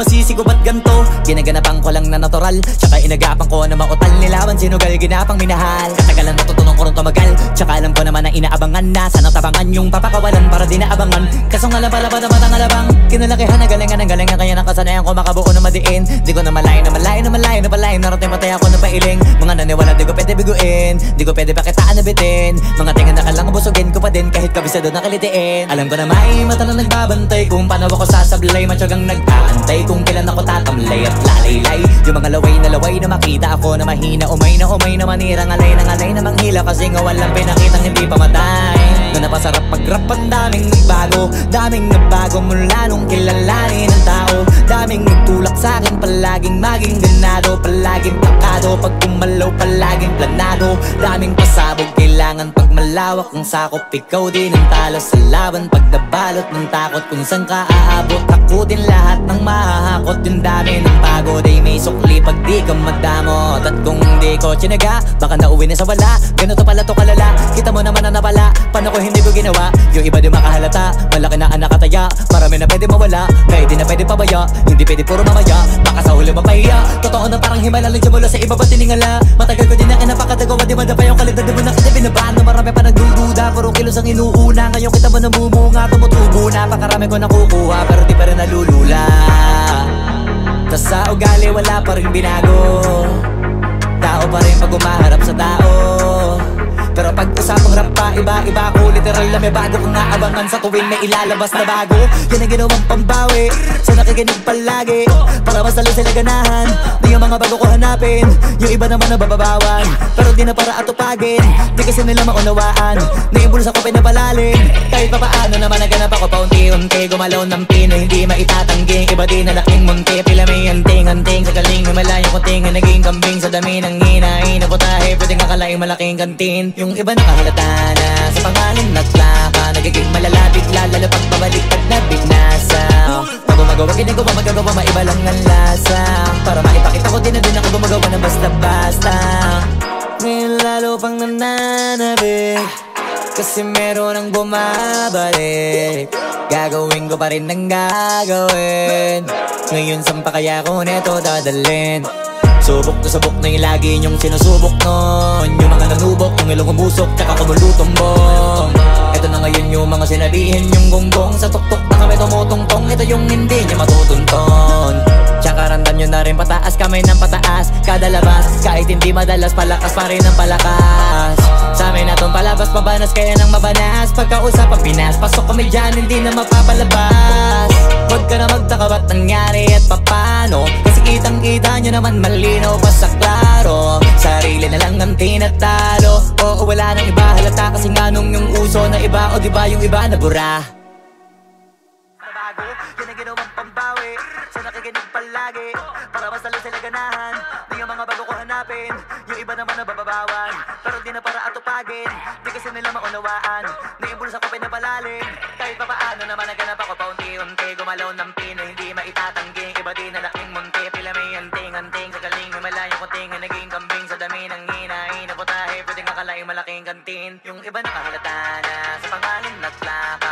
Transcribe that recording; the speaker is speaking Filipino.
isisi ko ba't ganto. Ginaganapan ko lang na natural. Tsaka inagapan ko na mautal. Nilawan Sinugal ginapang minahal. Katagalan natutunan ko rin tumagal. Tsaka alam ko naman na inaabangan na. Sana tabangan yung papakawalan para di naabangan Kaso nga lang pala ba naman ang alabang Kinalakihan na galingan ang galingan Kaya nakasanayan ko makabuo na madiin. Di ko na malayo na malayo na malayo na malayo Narating patay ako na pailing Mga naniwala di ko pwede biguin. Di ko pwede pakitaan na bitin Mga tingan na kalang busugin ko pa din Kahit kabisado na kalitiin Alam ko na may mata na nagbabantay Kung paano ako sasablay. Matyagang nag-aantay Kung kailan ako tatamlay at lalaylay Yung mga laway na laway na makita ako na mahina. Umay na umay na manira Ngalay na ngalay na manghila. Kasi nga walang pinakitang hindi pa matay Na pag-rap ang daming nagbago Daming nagbago mula nung kilalanin ng tao. Daming nagtulak sa akin Palaging maging ganado. Palaging takado Pag kumalaw palaging planado. Daming pasabog Kailangan pag malawak ang sakop. Ikaw din ang talo sa laban Pag nabalot ng takot. Kung saan ka aabot Ako din lahat ng mahahakot. Yung dami ng pagod Ay may sukli pag di ka madamot. At kung di ko tsinaga Baka nauwi na sa wala. Ganito pala to kalala. Kita mo naman na napala Paano ko hindi ko ginawa? Yung iba di makahalata Malaki na anak kataya Marami na pwede mawala Kaya di na pwede pabaya. Hindi pwede puro mamaya Baka sa huli mapahiya. Totoo na parang himala Lang mula sa iba ba tiningala? Matagal ko din na kinapakadagawa Di madapa yung kalidad Di mo na kita binabaan Na marami pa nagdududa? Puro kilos ang inuuna. Ngayon kita mo namumunga Tumutubo na. Pakarami ko nakukuha Pero di pa rin nalulula. Tas sa ugali wala pa rin binago. Tao pa rin pag umaharap sa tao pero pag usapang rap pa, iba-iba ko Literal na may bago kong naabangan Sa tuwing may ilalabas na bago. Yan ang ginawang pambawi Sa nakikinig palagi. Para mas lalo sila ganahan Di yung mga bago ko hanapin. Yung iba naman nabababawan Pero di na para atupagin. Di kasi nila maunawaan Naimbulsa ko pinapalalim Kahit pa paano naman naganap ako paunti-unti Gumalaw ng pino, hindi maitatanggi. Iba din na laking munti. Pila may anting-anting Sa galing may malayo kunting Naging kambing sa dami ng akalaing malaking kantin. Yung iba nakahalata na Sa pangalan naglaka Nagiging malalapit lalo pag pabalik pag nabinasa. Pag gumagawa, ginagawa, magagawa Maiba lang ang lasa. Para maipakita ko din na din ako gumagawa ng basta-basta. Ngayon lalo pang nananabik Kasi meron ang bumabalik. Gagawin ko pa rin ang gagawin. Ngayon saan pa kaya ko neto dadalhin? Subok na subok na yung lagi niyong sinusubok nun ilong umusok, tsaka kumulutumbong Ito na ngayon yung mga sinabihin yung gonggong Sa tuktok na kami tumutungtong, ito yung hindi niya matutunton Tsaka randan nyo na rin pataas, kamay ng pataas. Kada labas, kahit hindi madalas, palakas pa rin ang palakas. Sa amin na tong palabas, pabanas kaya nang mabanas. Pagkausap ang Pinas, pasok kami dyan, hindi na mapapalabas. Huwag ka na magtaka ba't nangyari at papano Kasi kitang kita nyo naman malinaw pa sa klaro. Sarili na lang ang tinatalo halata kasi nga nung yung uso na iba O di ba yung iba na bura? Nabago, yan ang ginawang pambawi Sa nakikinig palagi. Para mas lalo sila ganahan Di yung mga bago ko hanapin. Yung iba naman nabababawan Pero di na para atupagin. Di kasi nila maunawaan Naimbulsa ko pinapalalim Yung iba nakahalata na Sa pangalan naglaka